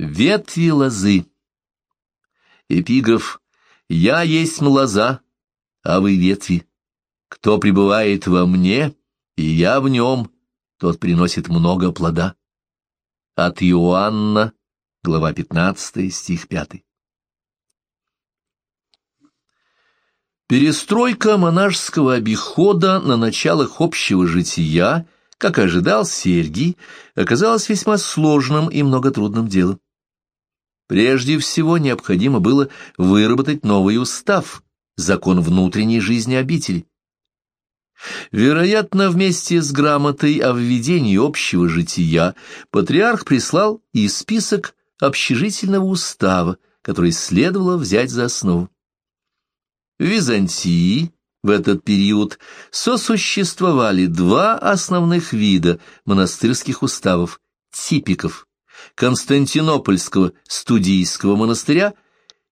Ветви лозы. Эпиграф «Я есть лоза, а вы ветви. Кто пребывает во мне, и я в нем, тот приносит много плода». От Иоанна, глава 15, стих 5. Перестройка монашеского обихода на началах общего жития, как ожидал Сергий, оказалась весьма сложным и многотрудным делом. Прежде всего необходимо было выработать новый устав, закон внутренней жизни обители. Вероятно, вместе с грамотой о введении общего жития патриарх прислал и список общежительного устава, который следовало взять за основу. В Византии в этот период сосуществовали два основных вида монастырских уставов – типиков – Константинопольского студийского монастыря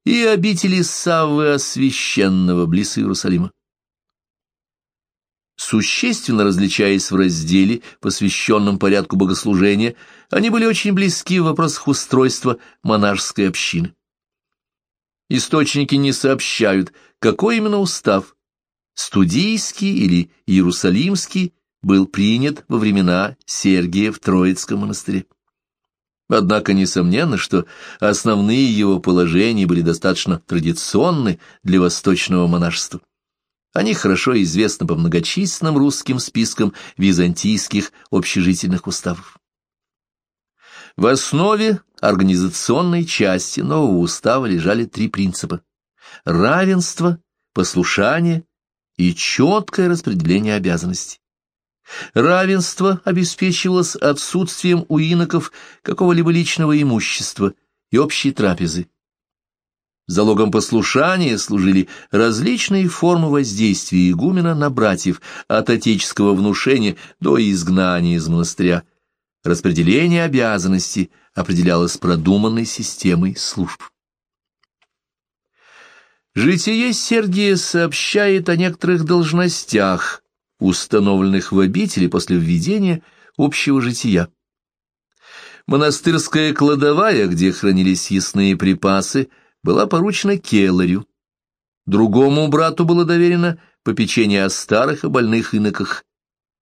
и обители Саввы Освященного близ Иерусалима. Существенно различаясь в разделе, посвященном порядку богослужения, они были очень близки в вопросах устройства монашеской общины. Источники не сообщают, какой именно устав, студийский или иерусалимский, был принят во времена Сергия в Троицком монастыре. Однако несомненно, что основные его положения были достаточно традиционны для восточного монашества. Они хорошо известны по многочисленным русским спискам византийских общежительных уставов. В основе организационной части нового устава лежали три принципа – равенство, послушание и четкое распределение обязанностей. Равенство обеспечивалось отсутствием у иноков какого-либо личного имущества и общей трапезы. Залогом послушания служили различные формы воздействия игумена на братьев от отеческого внушения до изгнания из монастыря – Распределение обязанностей определялось продуманной системой служб. Житие Сергия сообщает о некоторых должностях, установленных в обители после введения общего жития. Монастырская кладовая, где хранились ясные припасы, была поручена келарю. Другому брату было доверено попечение о старых и больных иноках,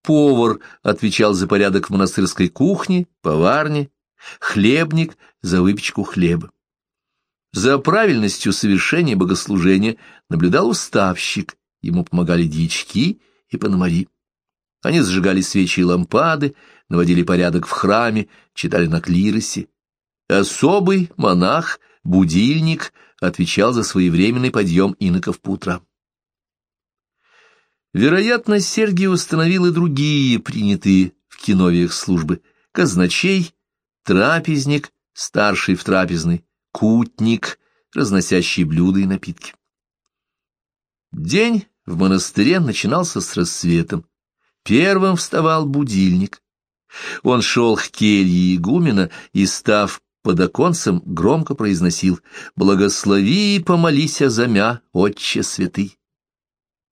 повар отвечал за порядок в монастырской кухне, поварне, хлебник за выпечку хлеба. За правильностью совершения богослужения наблюдал уставщик, ему помогали дьячки и пономари. Они зажигали свечи и лампады, наводили порядок в храме, читали на клиросе. Особый монах, будильник, отвечал за своевременный подъем иноков по утрам. Вероятно, Сергий установил и другие принятые в киновиях службы — казначей, трапезник, старший в трапезной, кутник, разносящий блюда и напитки. День в монастыре начинался с рассветом. Первым вставал будильник. Он шел к келье игумена и, став под оконцем, громко произносил «Благослови и помолись за мя, отче святый».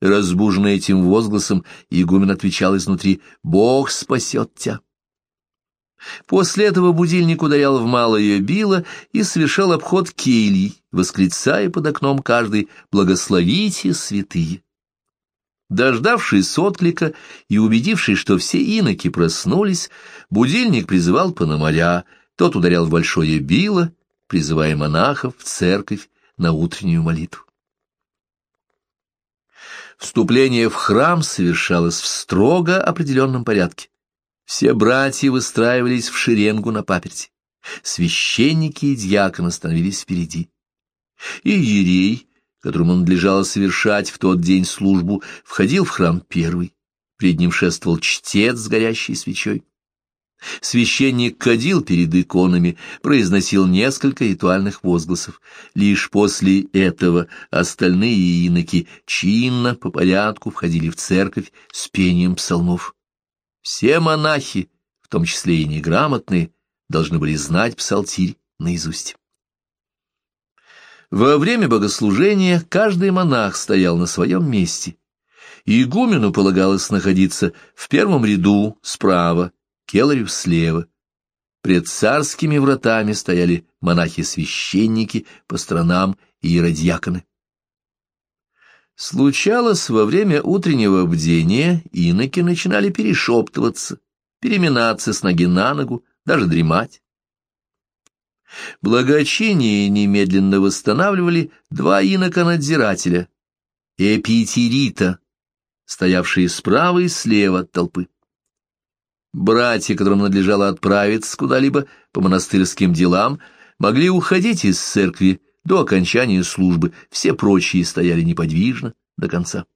Разбуженный этим возгласом, игумен отвечал изнутри «Бог спасет тебя». После этого будильник ударял в малое било и совершал обход кельи, восклицая под окном каждый «Благословите, святые». Дождавшись отклика и убедившись, что все иноки проснулись, будильник призывал Пономаря, тот ударял в большое било, призывая монахов в церковь на утреннюю молитву. Вступление в храм совершалось в строго определенном порядке. Все братья выстраивались в шеренгу на паперти. Священники и дьяконы становились впереди. И Ерей, которому надлежало совершать в тот день службу, входил в храм первый. Пред ним шествовал чтец с горящей свечой. Священник кадил перед иконами, произносил несколько ритуальных возгласов. Лишь после этого остальные иноки чинно по порядку входили в церковь с пением псалмов. Все монахи, в том числе и неграмотные, должны были знать псалтирь наизусть. Во время богослужения каждый монах стоял на своем месте. Игумену полагалось находиться в первом ряду справа, Келарев слева. Пред царскими вратами стояли монахи-священники, по сторонам и иродьяконы. Случалось, во время утреннего бдения иноки начинали перешептываться, переминаться с ноги на ногу, даже дремать. Благочиние немедленно восстанавливали два инока-надзирателя, эпитерита, стоявшие справа и слева от толпы. Братья, которым надлежало отправиться куда-либо по монастырским делам, могли уходить из церкви до окончания службы, все прочие стояли неподвижно до конца.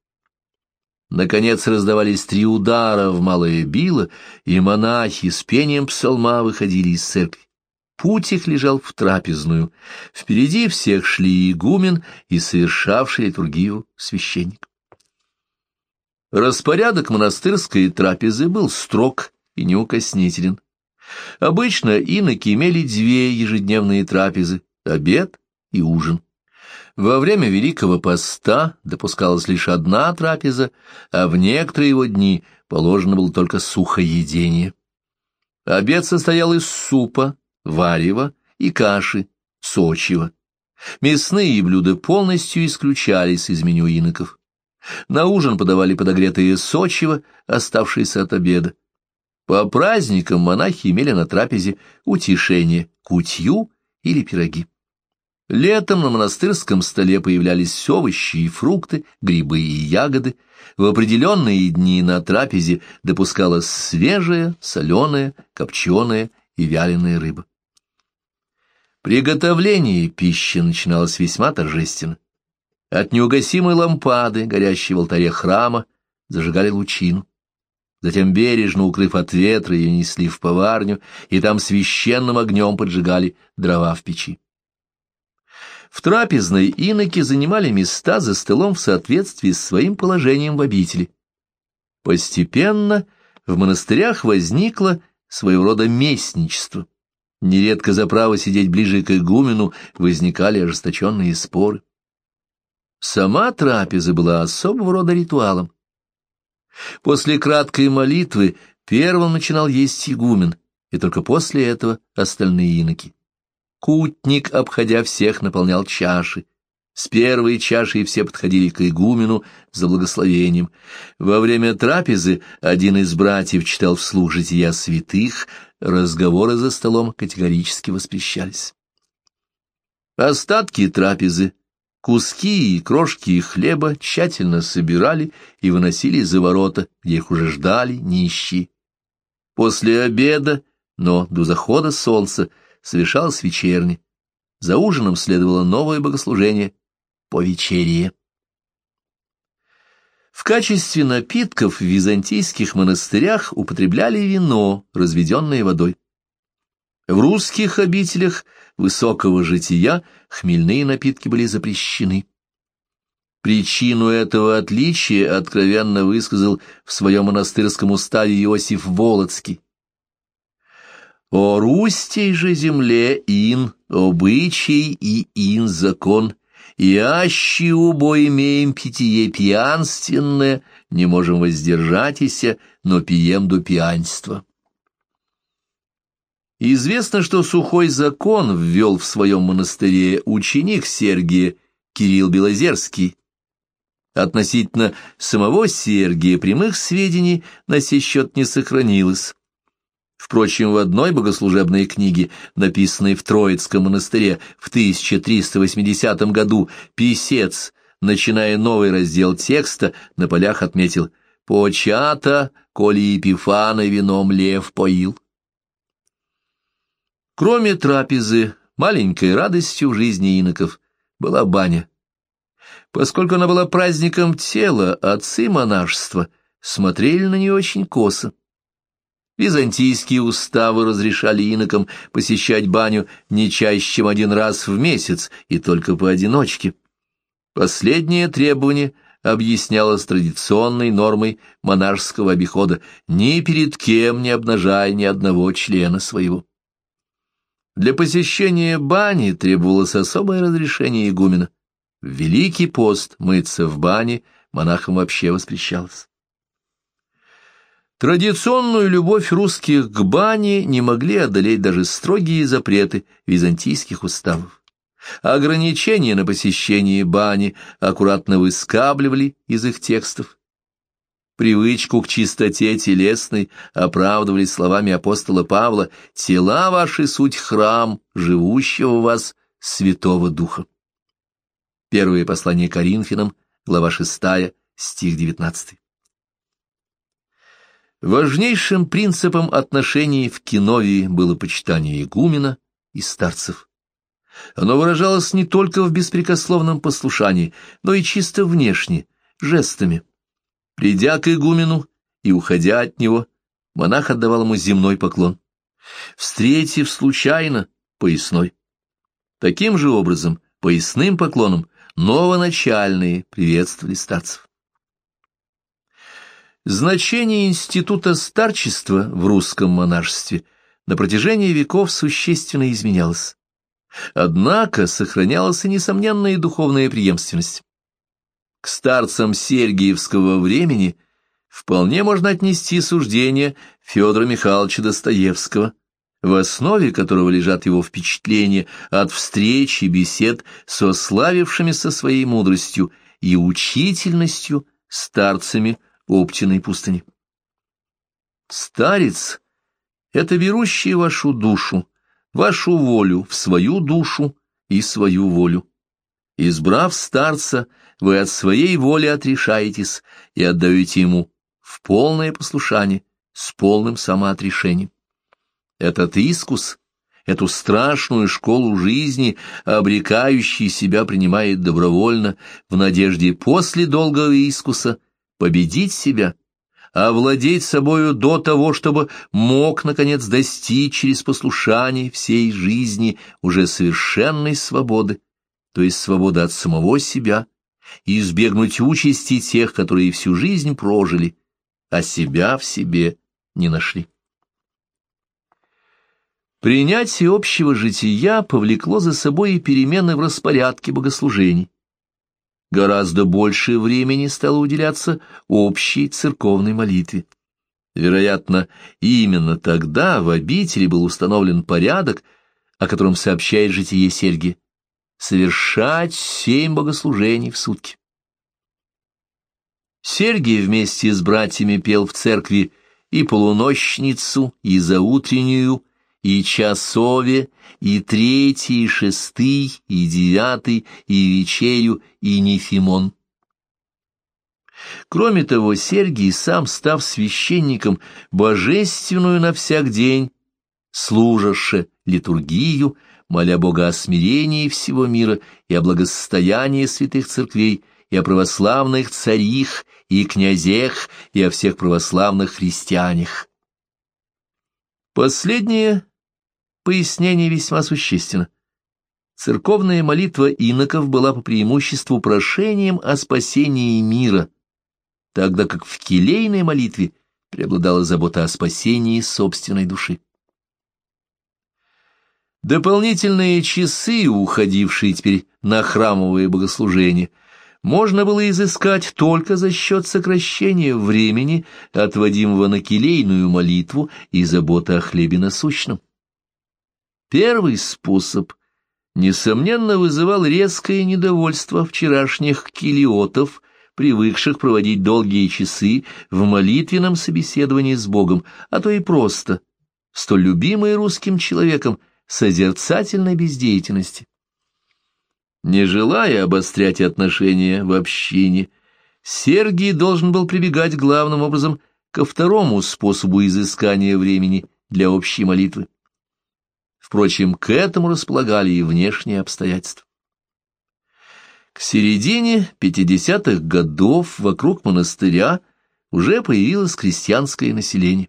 Наконец раздавались три удара в малое било, и монахи с пением псалма выходили из церкви. Путь их лежал в трапезную. Впереди всех шли игумен и совершавший литургию священник. Распорядок монастырской трапезы был строг и неукоснителен. Обычно иноки имели две ежедневные трапезы — обед и ужин. Во время Великого Поста допускалась лишь одна трапеза, а в некоторые его дни положено было только сухоедение. Обед состоял из супа, варева и каши, сочива. Мясные блюда полностью исключались из меню иноков. На ужин подавали подогретые сочива, оставшиеся от обеда. По праздникам монахи имели на трапезе утешение, кутью или пироги. Летом на монастырском столе появлялись овощи и фрукты, грибы и ягоды. В определенные дни на трапезе допускалась свежая, соленая, копченая и вяленая рыба. Приготовление пищи начиналось весьма торжественно. От неугасимой лампады, горящей в алтаре храма, зажигали лучину. Затем, бережно укрыв от ветра, ее несли в поварню, и там священным огнем поджигали дрова в печи. В трапезной иноки занимали места за столом в соответствии с своим положением в обители. Постепенно в монастырях возникло своего рода местничество. Нередко за право сидеть ближе к игумену возникали ожесточенные споры. Сама трапеза была особого рода ритуалом. После краткой молитвы первым начинал есть игумен, и только после этого остальные иноки. Кутник, обходя всех, наполнял чаши. С первой чашей все подходили к игумену за благословением. Во время трапезы один из братьев читал вслух жития святых, разговоры за столом категорически воспрещались. Остатки трапезы, куски и крошки хлеба тщательно собирали и выносили за ворота, где их уже ждали нищие. После обеда, но до захода солнца, совершалась вечерня. За ужином следовало новое богослужение по вечерие. В качестве напитков в византийских монастырях употребляли вино, разведенное водой. В русских обителях высокого жития хмельные напитки были запрещены. Причину этого отличия откровенно высказал в своем монастырском уставе Иосиф Волоцкий. О Рустей же земле ин, обычай и ин закон, и аще убо имеем питье пьянственное, не можем воздержатися, но пьем до пьянства. Известно, что сухой закон ввел в своем монастыре ученик Сергия Кирилл Белозерский. Относительно самого Сергия прямых сведений на сей счет не сохранилось. Впрочем, в одной богослужебной книге, написанной в Троицком монастыре в 1380 году, писец, начиная новый раздел текста, на полях отметил «Почата, коли Епифана вином лев поил». Кроме трапезы, маленькой радостью в жизни иноков была баня. Поскольку она была праздником тела, отцы монашества смотрели на нее очень косо. Византийские уставы разрешали инокам посещать баню не чаще, чем один раз в месяц, и только поодиночке. Последнее требование объяснялось традиционной нормой монашеского обихода «ни перед кем не обнажая ни одного члена своего». Для посещения бани требовалось особое разрешение игумена. Великий пост мыться в бане монахам вообще воспрещалось. Традиционную любовь русских к бане не могли одолеть даже строгие запреты византийских уставов. Ограничения на посещение бани аккуратно выскабливали из их текстов. Привычку к чистоте телесной оправдывали словами апостола Павла «Тела ваши суть храм, живущего у вас Святого Духа». Первое послание Коринфянам, глава 6, стих 19. Важнейшим принципом отношений в Киновии было почитание игумена и старцев. Оно выражалось не только в беспрекословном послушании, но и чисто внешне, жестами. Придя к игумену и уходя от него, монах отдавал ему земной поклон. Встретив случайно, поясной. Таким же образом, поясным поклоном, новоначальные приветствовали старцев. Значение института старчества в русском монашестве на протяжении веков существенно изменялось. Однако сохранялась и несомненная духовная преемственность. К старцам Сергиевского времени вполне можно отнести суждение Федора Михайловича Достоевского, в основе которого лежат его впечатления от встреч и бесед со славившимися своей мудростью и учительностью старцами Оптиной пустыни. Старец — это берущий вашу душу, вашу волю в свою душу и свою волю. Избрав старца, вы от своей воли отрешаетесь и отдаете ему в полное послушание, с полным самоотрешением. Этот искус, эту страшную школу жизни, обрекающий себя принимает добровольно, в надежде после долгого искуса победить себя, овладеть собою до того, чтобы мог, наконец, достичь через послушание всей жизни уже совершенной свободы, то есть свободы от самого себя, и избегнуть участи тех, которые всю жизнь прожили, а себя в себе не нашли. Принятие общего жития повлекло за собой и перемены в распорядке богослужений. Гораздо больше времени стало уделяться общей церковной молитве. Вероятно, именно тогда в обители был установлен порядок, о котором сообщает житие Сергия совершать семь богослужений в сутки. Сергий вместе с братьями пел в церкви и полунощницу, и заутреннюю, и часове, и третий, и шестый, и девятый, и вечерю, и нефимон. Кроме того, Сергий, сам став священником, божественную на всяк день, служаше литургию, моля Бога о смирении всего мира и о благосостоянии святых церквей, и о православных царих и князех, и о всех православных христианах. Последнее пояснение весьма существенно. Церковная молитва иноков была по преимуществу прошением о спасении мира, тогда как в келейной молитве преобладала забота о спасении собственной души. Дополнительные часы, уходившие теперь на храмовые богослужения, можно было изыскать только за счет сокращения времени, отводимого на келейную молитву и заботы о хлебе насущном. Первый способ, несомненно, вызывал резкое недовольство вчерашних килиотов, привыкших проводить долгие часы в молитвенном собеседовании с Богом, а то и просто, столь любимые русским человеком, созерцательной бездеятельности. Не желая обострять отношения в общине, Сергий должен был прибегать главным образом ко второму способу изыскания времени для общей молитвы. Впрочем, к этому располагали и внешние обстоятельства. К середине 50-х годов вокруг монастыря уже появилось крестьянское население.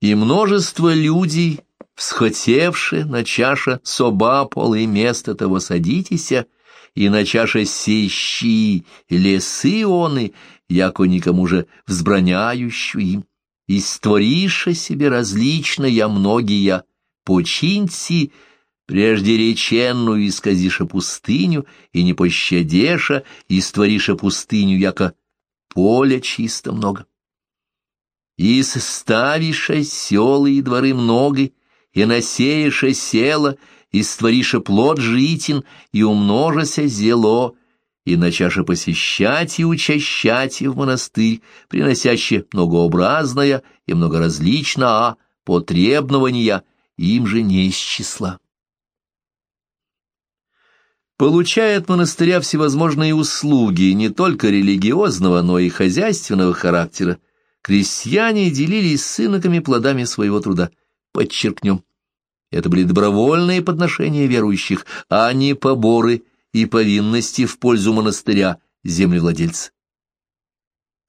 И множество людей всхотевши на чаша соба полы место того садитеся, и на чаше сещи лесы оны, яко никому же взбраняющую им, и створиша себе различно я многие, починьте, прежде реченную исказиша пустыню, и не пощадеша, и створиша пустыню, яко поля чисто много. и составиша селы и дворы много, и насеяша села, и створиша плод житин, и умножася зело, и начаша посещать и учащать в монастырь, приносящее многообразное и многоразлично, а потребнования им же не из числа. Получая от монастыря всевозможные услуги не только религиозного, но и хозяйственного характера, крестьяне делились с иноками плодами своего труда. Подчеркнем, это были добровольные подношения верующих, а не поборы и повинности в пользу монастыря землевладельца.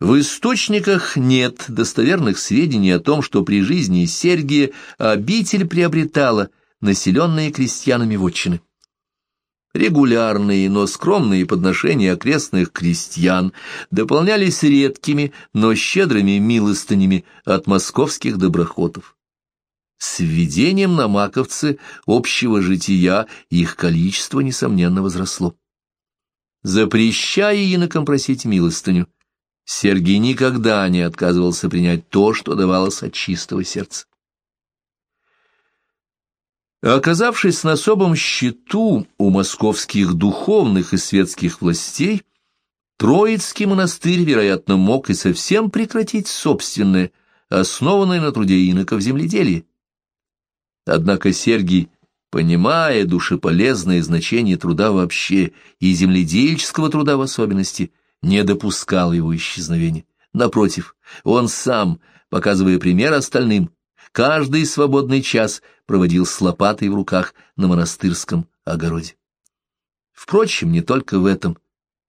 В источниках нет достоверных сведений о том, что при жизни Сергия обитель приобретала населенные крестьянами вотчины. Регулярные, но скромные подношения окрестных крестьян дополнялись редкими, но щедрыми милостынями от московских доброхотов. С введением на маковцы общего жития их количество, несомненно, возросло. Запрещая инокам просить милостыню, Сергий никогда не отказывался принять то, что давалось от чистого сердца. Оказавшись на особом счету у московских духовных и светских властей, Троицкий монастырь, вероятно, мог и совсем прекратить собственное, основанное на труде иноков земледелие. Однако Сергий, понимая душеполезное значение труда вообще и земледельческого труда в особенности, не допускал его исчезновения. Напротив, он сам, показывая пример остальным, каждый свободный час проводил с лопатой в руках на монастырском огороде. Впрочем, не только в этом,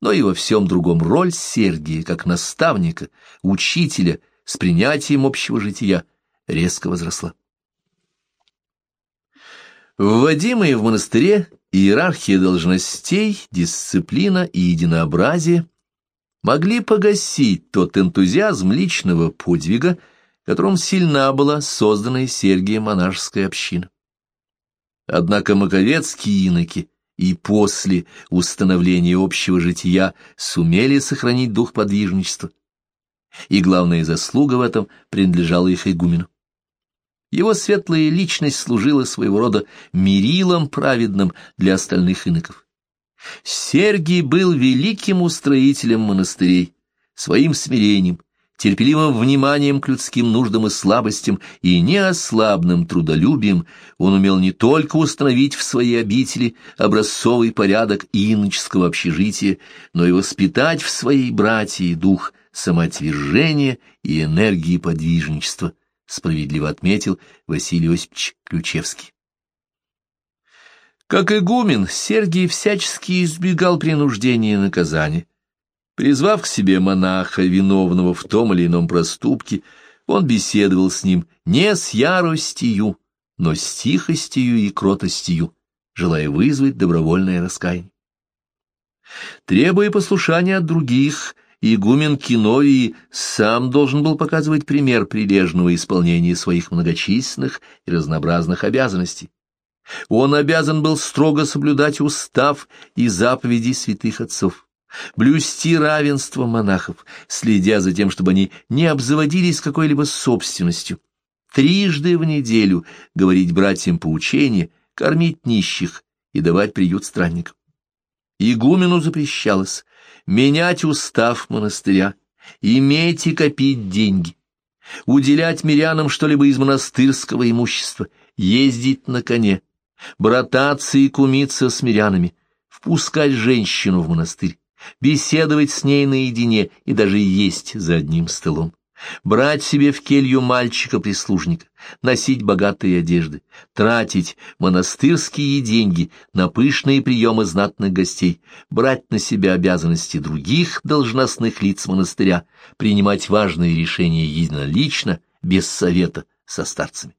но и во всем другом роль Сергия, как наставника, учителя, с принятием общего жития, резко возросла. Вводимые в монастыре иерархия должностей, дисциплина и единообразие могли погасить тот энтузиазм личного подвига, которым сильна была создана Сергием монашеская община. Однако маковецкие иноки и после установления общего жития сумели сохранить дух подвижничества, и главная заслуга в этом принадлежала их игумену. Его светлая личность служила своего рода мерилом праведным для остальных иноков. Сергий был великим устроителем монастырей, своим смирением, терпеливым вниманием к людским нуждам и слабостям и неослабным трудолюбием он умел не только установить в своей обители образцовый порядок иноческого общежития, но и воспитать в своей братье дух самоотвержения и энергии подвижничества, справедливо отметил Василий Осипович Ключевский. Как игумен, Сергий всячески избегал принуждения и наказания, Призвав к себе монаха, виновного в том или ином проступке, он беседовал с ним не с яростью, но с тихостью и кротостью, желая вызвать добровольное раскаяние. Требуя послушания от других, игумен Киновии сам должен был показывать пример прилежного исполнения своих многочисленных и разнообразных обязанностей. Он обязан был строго соблюдать устав и заповеди святых отцов блюсти равенство монахов, следя за тем, чтобы они не обзаводились какой-либо собственностью, трижды в неделю говорить братьям поучения, кормить нищих и давать приют странникам. Игумену запрещалось менять устав монастыря, иметь и копить деньги, уделять мирянам что-либо из монастырского имущества, ездить на коне, брататься и кумиться с мирянами, впускать женщину в монастырь, беседовать с ней наедине и даже есть за одним столом, брать себе в келью мальчика-прислужника, носить богатые одежды, тратить монастырские деньги на пышные приемы знатных гостей, брать на себя обязанности других должностных лиц монастыря, принимать важные решения единолично, без совета со старцами.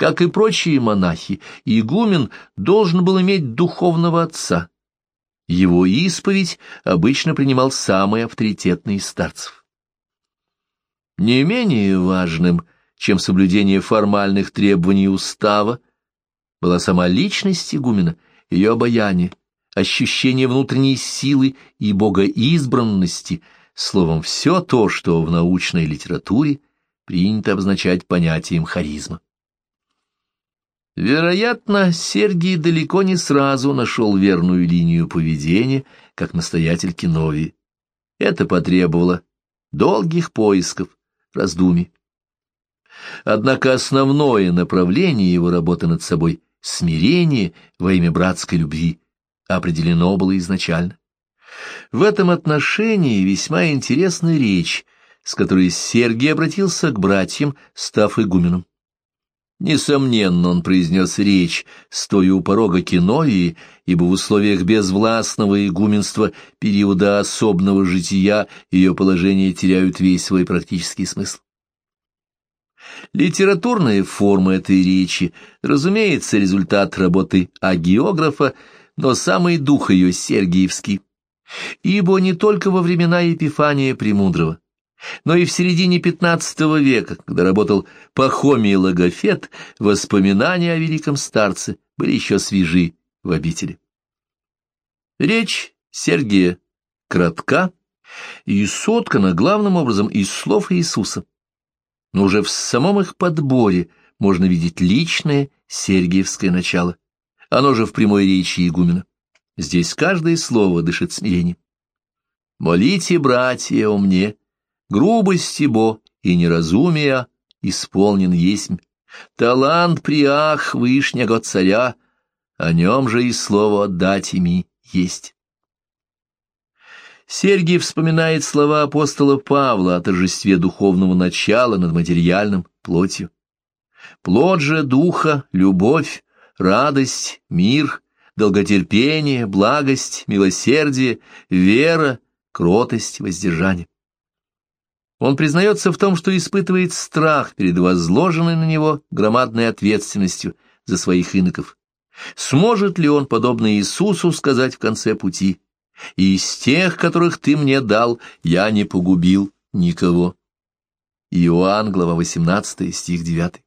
Как и прочие монахи, игумен должен был иметь духовного отца, его исповедь обычно принимал самый авторитетный из старцев. Не менее важным, чем соблюдение формальных требований устава, была сама личность игумена, ее обаяние, ощущение внутренней силы и богоизбранности, словом, все то, что в научной литературе принято обозначать понятием харизма. Вероятно, Сергий далеко не сразу нашел верную линию поведения, как настоятель Киновии. Это потребовало долгих поисков, раздумий. Однако основное направление его работы над собой — смирение во имя братской любви — определено было изначально. В этом отношении весьма интересна речь, с которой Сергий обратился к братьям, став игуменом. Несомненно, он произнес речь, стоя у порога Киновии, ибо в условиях безвластного игуменства периода особного жития ее положения теряют весь свой практический смысл. Литературная форма этой речи, разумеется, результат работы агиографа, но самый дух ее сергиевский, ибо не только во времена Епифания Премудрого, но и в середине XV века, когда работал Пахомий Логофет, воспоминания о великом старце были еще свежи в обители. Речь Сергия кратка и соткана главным образом из слов Иисуса. Но уже в самом их подборе можно видеть личное сергиевское начало. Оно же в прямой речи игумена. Здесь каждое слово дышит смирением. «Молите, братья, о мне, грубость бо и неразумия исполнен есть. Талант приах вышнего царя, о нем же и слово отдать ими есть». Сергий вспоминает слова апостола Павла о торжестве духовного начала над материальным плотью. Плод же духа, любовь, радость, мир, долготерпение, благость, милосердие, вера, кротость, воздержание. Он признается в том, что испытывает страх перед возложенной на него громадной ответственностью за своих иноков. Сможет ли он, подобно Иисусу, сказать в конце пути «И из тех, которых ты мне дал, я не погубил никого». Иоанн, глава 18, стих 9.